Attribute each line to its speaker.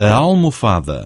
Speaker 1: a almofada.